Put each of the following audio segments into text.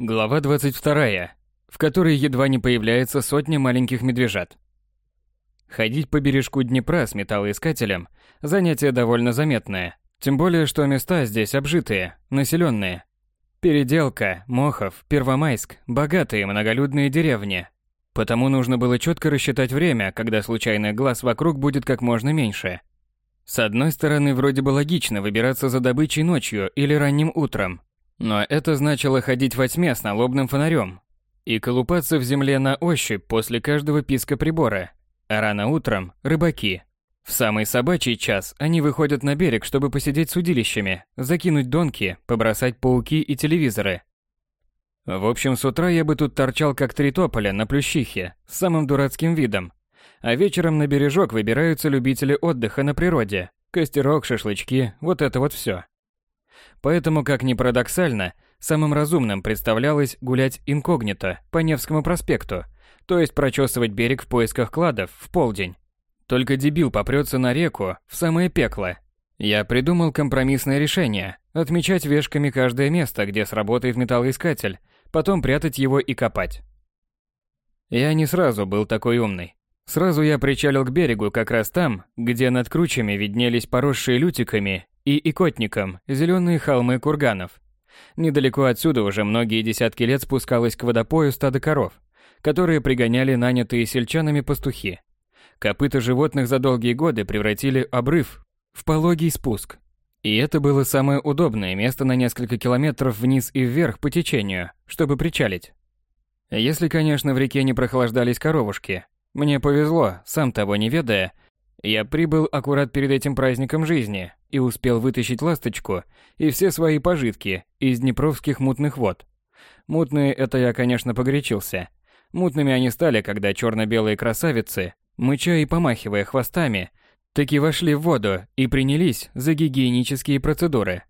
Глава 22, в которой едва не появляется сотня маленьких медвежат. Ходить по бережку Днепра с металлоискателем – занятие довольно заметное, тем более, что места здесь обжитые, населенные. Переделка, Мохов, Первомайск – богатые многолюдные деревни. Потому нужно было четко рассчитать время, когда случайный глаз вокруг будет как можно меньше. С одной стороны, вроде бы логично выбираться за добычей ночью или ранним утром, но это значило ходить во тьме с налобным фонарем и колупаться в земле на ощупь после каждого писка прибора. А рано утром – рыбаки. В самый собачий час они выходят на берег, чтобы посидеть с удилищами, закинуть донки, побросать пауки и телевизоры. В общем, с утра я бы тут торчал как три тополя на плющихе, с самым дурацким видом. А вечером на бережок выбираются любители отдыха на природе. Костерок, шашлычки, вот это вот все. Поэтому, как ни парадоксально, самым разумным представлялось гулять инкогнито по Невскому проспекту, то есть прочесывать берег в поисках кладов в полдень. Только дебил попрется на реку в самое пекло. Я придумал компромиссное решение – отмечать вешками каждое место, где сработает металлоискатель, потом прятать его и копать. Я не сразу был такой умный. Сразу я причалил к берегу как раз там, где над кручами виднелись поросшие лютиками и икотником зеленые холмы курганов. Недалеко отсюда уже многие десятки лет спускалось к водопою стадо коров, которые пригоняли нанятые сельчанами пастухи. Копыта животных за долгие годы превратили обрыв в пологий спуск. И это было самое удобное место на несколько километров вниз и вверх по течению, чтобы причалить. Если, конечно, в реке не прохлаждались коровушки. Мне повезло, сам того не ведая, я прибыл аккурат перед этим праздником жизни и успел вытащить ласточку и все свои пожитки из днепровских мутных вод. Мутные это я, конечно, погорячился. Мутными они стали, когда черно-белые красавицы, мыча и помахивая хвостами, таки вошли в воду и принялись за гигиенические процедуры.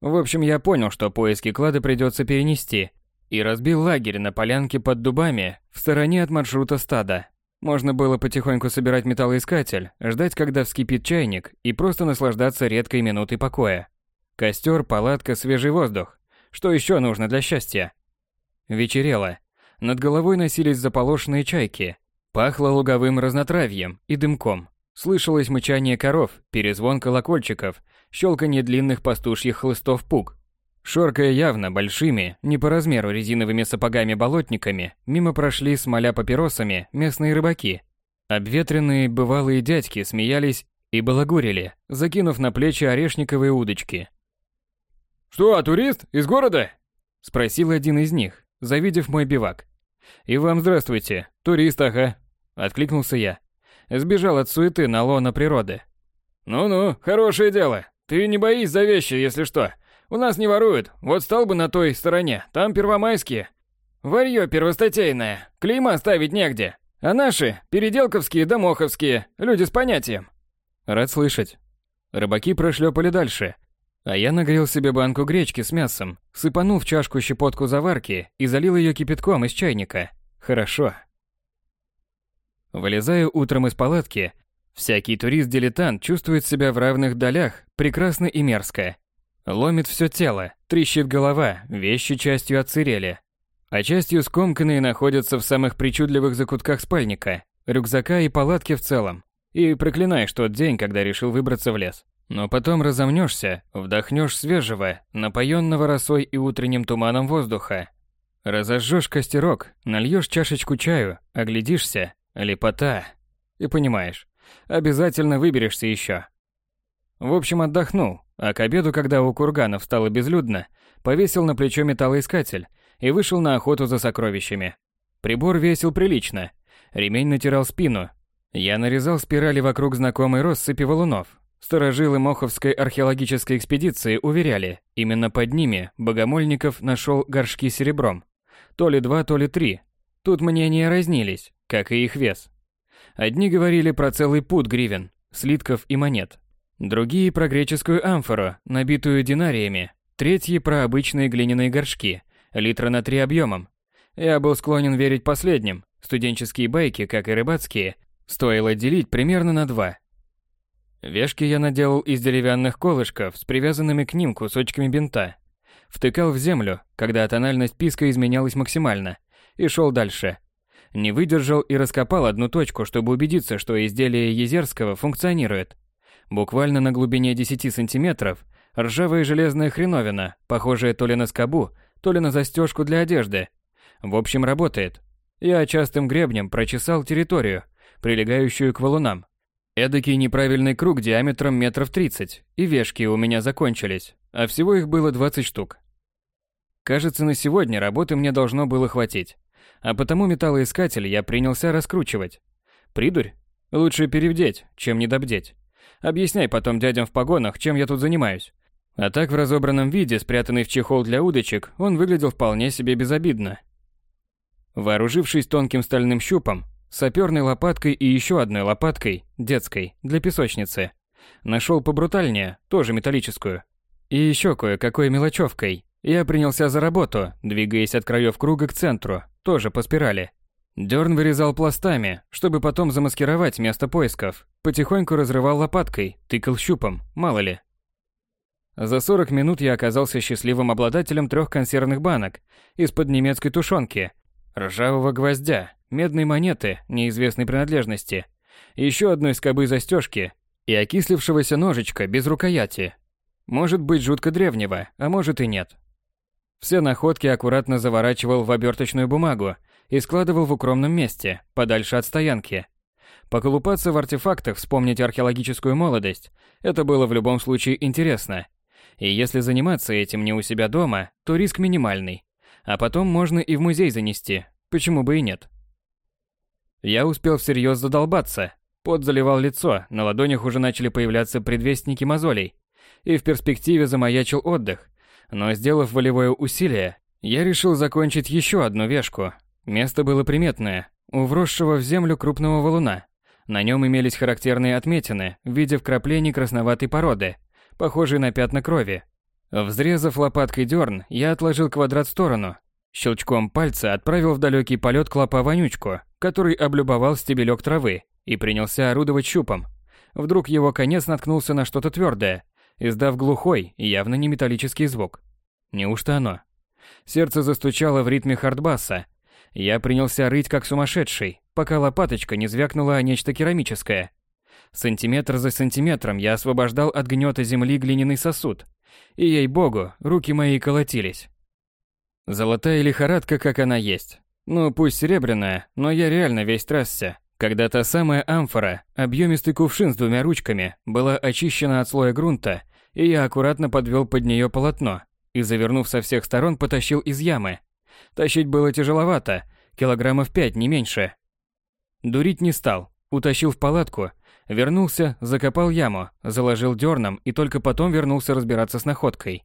В общем, я понял, что поиски клада придется перенести, и разбил лагерь на полянке под дубами в стороне от маршрута стада. Можно было потихоньку собирать металлоискатель, ждать, когда вскипит чайник, и просто наслаждаться редкой минутой покоя. Костер, палатка, свежий воздух. Что еще нужно для счастья? Вечерело. Над головой носились заполошенные чайки. Пахло луговым разнотравьем и дымком. Слышалось мычание коров, перезвон колокольчиков, щелканье длинных пастушьих хлыстов пуг. Шоркая явно большими, не по размеру резиновыми сапогами-болотниками, мимо прошли, смоля папиросами, местные рыбаки. Обветренные бывалые дядьки смеялись и балагурили, закинув на плечи орешниковые удочки. «Что, турист? Из города?» – спросил один из них, завидев мой бивак. «И вам здравствуйте, турист, ага», – откликнулся я. Сбежал от суеты на лоно природы. «Ну-ну, хорошее дело. Ты не боись за вещи, если что. У нас не воруют. Вот стал бы на той стороне, там первомайские. Варьё первостатейное, клейма ставить негде. А наши, переделковские да моховские, люди с понятием. Рад слышать. Рыбаки прошлепали дальше, а я нагрел себе банку гречки с мясом, сыпанул в чашку щепотку заварки и залил ее кипятком из чайника. Хорошо. Вылезаю утром из палатки, всякий турист-дилетант чувствует себя в равных долях прекрасно и мерзко. Ломит все тело, трещит голова, вещи частью отсырели. А частью скомканные находятся в самых причудливых закутках спальника, рюкзака и палатки в целом. И проклинаешь тот день, когда решил выбраться в лес. Но потом разомнешься, вдохнешь свежего, напоенного росой и утренним туманом воздуха. Разожжешь костерок, нальешь чашечку чаю, оглядишься, лепота. И понимаешь, обязательно выберешься еще. В общем, отдохнул, а к обеду, когда у курганов стало безлюдно, повесил на плечо металлоискатель и вышел на охоту за сокровищами. Прибор весил прилично, ремень натирал спину. Я нарезал спирали вокруг знакомой россыпи валунов. Старожилы Моховской археологической экспедиции уверяли, именно под ними Богомольников нашел горшки серебром. То ли два, то ли три. Тут мнения разнились, как и их вес. Одни говорили про целый пуд гривен, слитков и монет, Другие про греческую амфору, набитую динариями. Третьи про обычные глиняные горшки, литра на три объемом. Я был склонен верить последним. Студенческие байки, как и рыбацкие, стоило делить примерно на два. Вешки я наделал из деревянных колышков с привязанными к ним кусочками бинта. Втыкал в землю, когда тональность писка изменялась максимально, и шел дальше. Не выдержал и раскопал одну точку, чтобы убедиться, что изделие Езерского функционирует. Буквально на глубине 10 сантиметров ржавая железная хреновина, похожая то ли на скобу, то ли на застежку для одежды. В общем, работает. Я частым гребнем прочесал территорию, прилегающую к валунам. Эдакий неправильный круг диаметром метров 30, и вешки у меня закончились, а всего их было 20 штук. Кажется, на сегодня работы мне должно было хватить, а потому металлоискатель я принялся раскручивать. Придурь? Лучше перевдеть, чем недобдеть. Объясняй потом дядям в погонах, чем я тут занимаюсь. А так в разобранном виде, спрятанный в чехол для удочек, он выглядел вполне себе безобидно. Вооружившись тонким стальным щупом, саперной лопаткой и еще одной лопаткой, детской, для песочницы. Нашел побрутальнее, тоже металлическую. И еще кое-какой мелочевкой. Я принялся за работу, двигаясь от краев круга к центру, тоже по спирали. Дерн вырезал пластами, чтобы потом замаскировать место поисков. Потихоньку разрывал лопаткой, тыкал щупом, мало ли. За 40 минут я оказался счастливым обладателем трех консервных банок из-под немецкой тушенки, ржавого гвоздя, медной монеты неизвестной принадлежности, еще одной скобы застежки и окислившегося ножичка без рукояти. Может быть жутко древнего, а может и нет. Все находки аккуратно заворачивал в оберточную бумагу и складывал в укромном месте, подальше от стоянки. Поколупаться в артефактах, вспомнить археологическую молодость – это было в любом случае интересно. И если заниматься этим не у себя дома, то риск минимальный. А потом можно и в музей занести, почему бы и нет. Я успел всерьез задолбаться. Пот заливал лицо, на ладонях уже начали появляться предвестники мозолей. И в перспективе замаячил отдых. Но сделав волевое усилие, я решил закончить еще одну вешку. Место было приметное, у вросшего в землю крупного валуна. На нем имелись характерные отметины в виде вкраплений красноватой породы, похожей на пятна крови. Взрезав лопаткой дерн, я отложил квадрат в сторону. Щелчком пальца отправил в далекий полет клопа-вонючку, который облюбовал стебелек травы и принялся орудовать щупом. Вдруг его конец наткнулся на что-то твердое, издав глухой, явно не металлический звук. Неужто оно? Сердце застучало в ритме хардбасса. Я принялся рыть как сумасшедший, пока лопаточка не звякнула о нечто керамическое. Сантиметр за сантиметром я освобождал от гнета земли глиняный сосуд. И, ей-богу, руки мои колотились. Золотая лихорадка, как она есть. Ну, пусть серебряная, но я реально весь трясся, когда та самая амфора, объемистый кувшин с двумя ручками, была очищена от слоя грунта, и я аккуратно подвел под нее полотно и, завернув со всех сторон, потащил из ямы. Тащить было тяжеловато, килограммов пять, не меньше. Дурить не стал, утащил в палатку, вернулся, закопал яму, заложил дерном и только потом вернулся разбираться с находкой.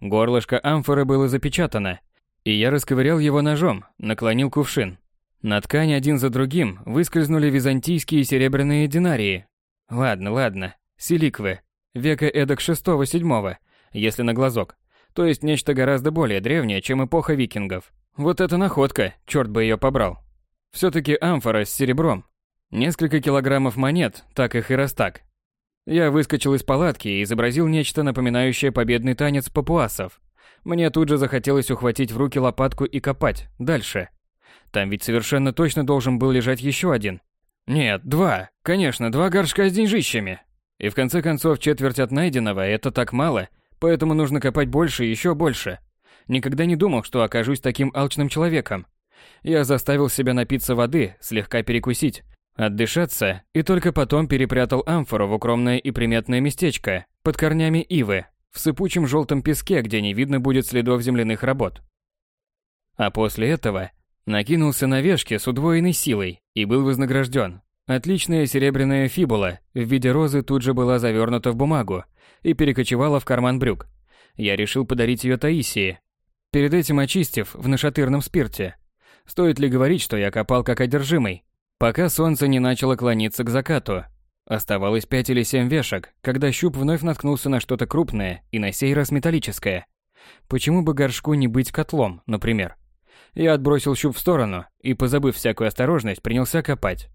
Горлышко амфоры было запечатано, и я расковырял его ножом, наклонил кувшин. На ткань один за другим выскользнули византийские серебряные динарии. Ладно, ладно, силиквы, века эдак шестого-седьмого, если на глазок. То есть нечто гораздо более древнее, чем эпоха викингов. Вот это находка, черт бы ее побрал. Все-таки амфора с серебром. Несколько килограммов монет, так их и растак. Я выскочил из палатки и изобразил нечто напоминающее победный танец папуасов. Мне тут же захотелось ухватить в руки лопатку и копать. Дальше. Там ведь совершенно точно должен был лежать еще один. Нет, два. Конечно, два горшка с деньжищами. И в конце концов, четверть от найденного – это так мало, поэтому нужно копать больше и еще больше. Никогда не думал, что окажусь таким алчным человеком. Я заставил себя напиться воды, слегка перекусить, отдышаться и только потом перепрятал амфору в укромное и приметное местечко под корнями ивы, в сыпучем желтом песке, где не видно будет следов земляных работ. А после этого накинулся на вешки с удвоенной силой и был вознагражден. Отличная серебряная фибула в виде розы тут же была завернута в бумагу и перекочевала в карман брюк. Я решил подарить ее Таисии, перед этим очистив в нашатырном спирте. Стоит ли говорить, что я копал как одержимый, пока солнце не начало клониться к закату, Оставалось пять или семь вешек, когда щуп вновь наткнулся на что-то крупное и на сей раз металлическое. Почему бы горшку не быть котлом, например? Я отбросил щуп в сторону и, позабыв всякую осторожность, принялся копать.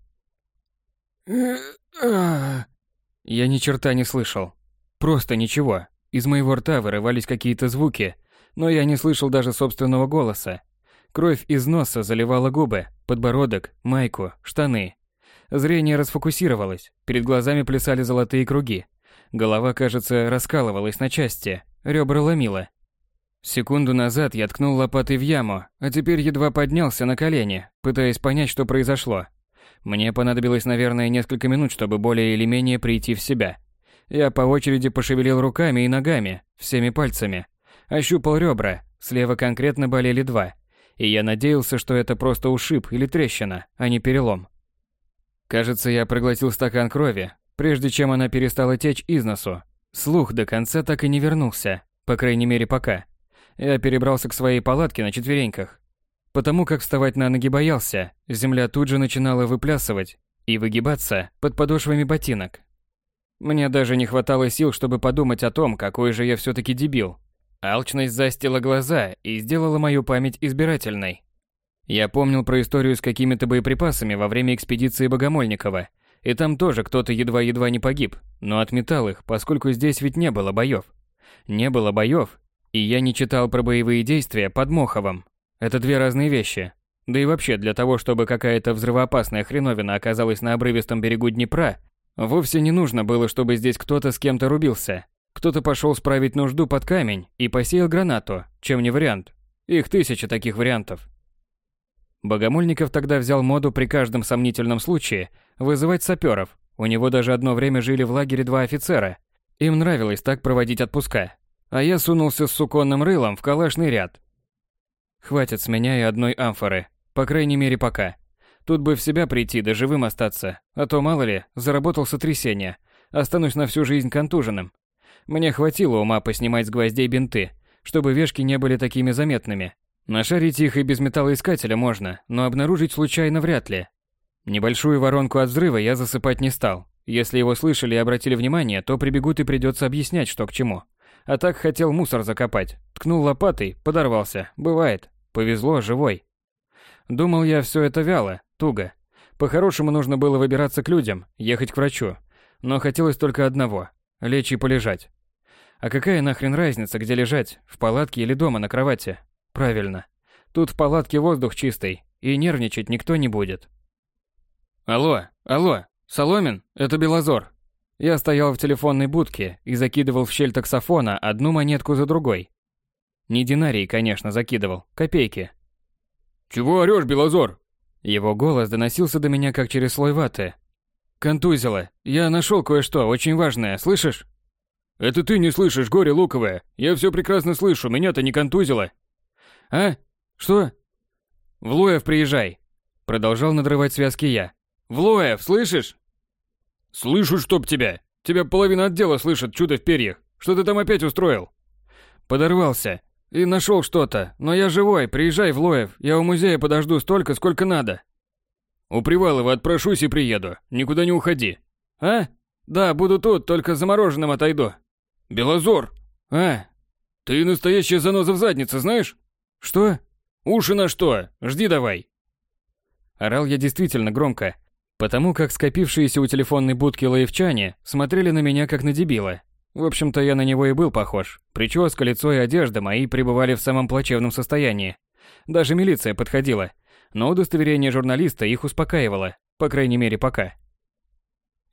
Я ни черта не слышал. Просто ничего. Из моего рта вырывались какие-то звуки, Но я не слышал даже собственного голоса. Кровь из носа заливала губы, подбородок, майку, штаны. Зрение расфокусировалось, перед глазами плясали золотые круги. Голова, кажется, раскалывалась на части, ребра ломило. Секунду назад я ткнул лопатой в яму, а теперь едва поднялся на колени, пытаясь понять, что произошло. Мне понадобилось, наверное, несколько минут, чтобы более или менее прийти в себя. Я по очереди пошевелил руками и ногами, всеми пальцами. Ощупал ребра, слева конкретно болели два. И я надеялся, что это просто ушиб или трещина, а не перелом. Кажется, я проглотил стакан крови, прежде чем она перестала течь из носу. Слух до конца так и не вернулся, по крайней мере пока. Я перебрался к своей палатке на четвереньках. Потому как вставать на ноги боялся, земля тут же начинала выплясывать и выгибаться под подошвами ботинок. Мне даже не хватало сил, чтобы подумать о том, какой же я все-таки дебил. Алчность застила глаза и сделала мою память избирательной. Я помнил про историю с какими-то боеприпасами во время экспедиции Богомольникова, и там тоже кто-то едва-едва не погиб, но отметал их, поскольку здесь ведь не было боев. Не было боев, и я не читал про боевые действия под Моховым. Это две разные вещи. Да и вообще, для того, чтобы какая-то взрывоопасная хреновина оказалась на обрывистом берегу Днепра, вовсе не нужно было, чтобы здесь кто-то с кем-то рубился. Кто-то пошел справить нужду под камень и посеял гранату, чем не вариант. Их тысяча таких вариантов. Богомольников тогда взял моду при каждом сомнительном случае вызывать саперов. У него даже одно время жили в лагере два офицера. Им нравилось так проводить отпуска а я сунулся с суконным рылом в калашный ряд. Хватит с меня и одной амфоры, по крайней мере пока. Тут бы в себя прийти да живым остаться, а то, мало ли, заработал сотрясение, останусь на всю жизнь контуженным. Мне хватило ума поснимать с гвоздей бинты, чтобы вешки не были такими заметными. Нашарить их и без металлоискателя можно, но обнаружить случайно вряд ли. Небольшую воронку от взрыва я засыпать не стал. Если его слышали и обратили внимание, то прибегут и придется объяснять, что к чему. А так хотел мусор закопать. Ткнул лопатой, подорвался. Бывает. Повезло, живой. Думал я все это вяло, туго. По-хорошему нужно было выбираться к людям, ехать к врачу. Но хотелось только одного – лечь и полежать. А какая нахрен разница, где лежать, в палатке или дома на кровати? Правильно. Тут в палатке воздух чистый, и нервничать никто не будет. Алло, алло, Соломин, это Белозор. Я стоял в телефонной будке и закидывал в щель таксофона одну монетку за другой. Не динарий, конечно, закидывал, копейки. «Чего орёшь, Белозор?» Его голос доносился до меня как через слой ваты. «Контузило. Я нашел кое-что очень важное, слышишь?» «Это ты не слышишь, горе луковое. Я все прекрасно слышу, меня-то не контузило». «А? Что?» «В Луев приезжай», — продолжал надрывать связки я. «В Луев, слышишь?» «Слышу, чтоб тебя! Тебя половина отдела слышит, чудо в перьях! Что ты там опять устроил?» «Подорвался. И нашел что-то. Но я живой, приезжай в Лоев. Я у музея подожду столько, сколько надо». «У Привалова отпрошусь и приеду. Никуда не уходи». «А? Да, буду тут, только замороженным отойду». «Белозор!» «А?» «Ты настоящая заноза в заднице, знаешь?» «Что?» «Уши на что? Жди давай!» Орал я действительно громко, Потому как скопившиеся у телефонной будки лаевчане смотрели на меня как на дебила. В общем-то, я на него и был похож. Прическа, лицо и одежда мои пребывали в самом плачевном состоянии. Даже милиция подходила. Но удостоверение журналиста их успокаивало, по крайней мере пока.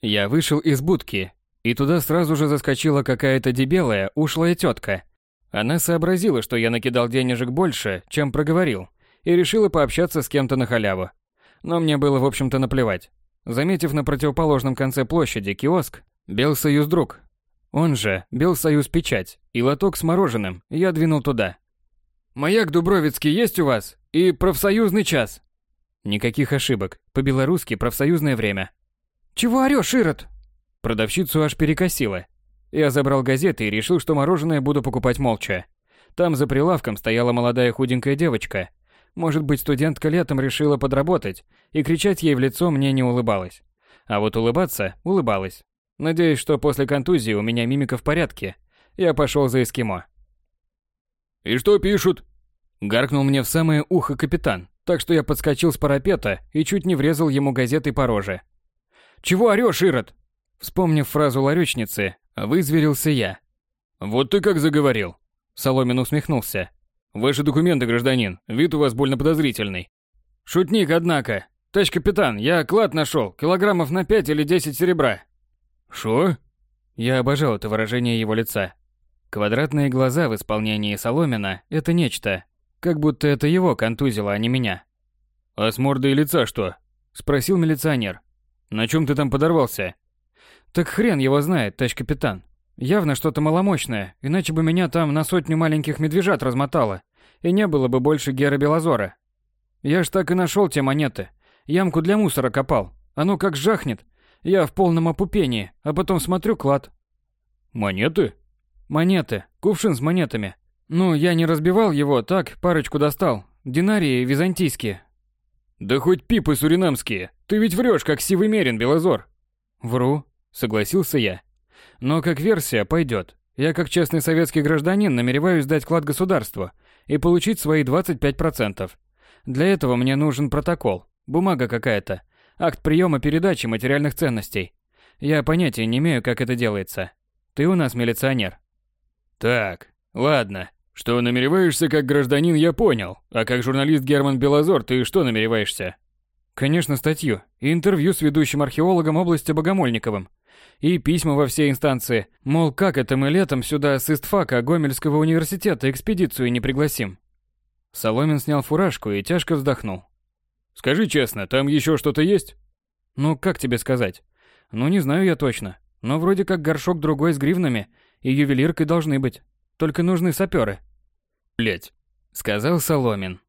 Я вышел из будки, и туда сразу же заскочила какая-то дебелая, ушлая тетка. Она сообразила, что я накидал денежек больше, чем проговорил, и решила пообщаться с кем-то на халяву. Но мне было, в общем-то, наплевать. Заметив на противоположном конце площади киоск «Белсоюз Друг», он же «Белсоюз Печать» и лоток с мороженым, я двинул туда. «Маяк Дубровицкий есть у вас? И профсоюзный час?» Никаких ошибок. По-белорусски профсоюзное время. «Чего орёшь, Ирод?» Продавщицу аж перекосило. Я забрал газеты и решил, что мороженое буду покупать молча. Там за прилавком стояла молодая худенькая девочка, может быть, студентка летом решила подработать, и кричать ей в лицо мне не улыбалось. А вот улыбаться – улыбалась. Надеюсь, что после контузии у меня мимика в порядке. Я пошел за эскимо. «И что пишут?» Гаркнул мне в самое ухо капитан, так что я подскочил с парапета и чуть не врезал ему газетой по роже. «Чего орёшь, Ирод?» Вспомнив фразу ларёчницы, вызверился я. «Вот ты как заговорил. Соломин усмехнулся. Ваши документы, гражданин. Вид у вас больно подозрительный. Шутник, однако. Товарищ капитан, я клад нашел. Килограммов на пять или десять серебра. Шо? Я обожал это выражение его лица. Квадратные глаза в исполнении Соломина – это нечто. Как будто это его контузило, а не меня. «А с мордой лица что?» – спросил милиционер. «На чем ты там подорвался?» «Так хрен его знает, товарищ капитан. Явно что-то маломощное, иначе бы меня там на сотню маленьких медвежат размотало, и не было бы больше Гера Белозора. Я ж так и нашел те монеты. Ямку для мусора копал. Оно как жахнет. Я в полном опупении, а потом смотрю клад. Монеты? Монеты. Кувшин с монетами. Ну, я не разбивал его, так, парочку достал. Динарии византийские. Да хоть пипы суринамские. Ты ведь врешь, как сивый мерин, Белозор. Вру, согласился я. Но как версия пойдет. Я как честный советский гражданин намереваюсь сдать клад государству и получить свои 25%. Для этого мне нужен протокол, бумага какая-то, акт приема передачи материальных ценностей. Я понятия не имею, как это делается. Ты у нас милиционер. Так, ладно. Что намереваешься как гражданин, я понял. А как журналист Герман Белозор, ты что намереваешься? Конечно, статью и интервью с ведущим археологом области Богомольниковым и письма во все инстанции, мол, как это мы летом сюда с истфака Гомельского университета экспедицию не пригласим. Соломин снял фуражку и тяжко вздохнул. Скажи честно, там еще что-то есть? Ну, как тебе сказать? Ну, не знаю я точно. Но вроде как горшок другой с гривнами и ювелиркой должны быть. Только нужны саперы. Блять, сказал Соломин.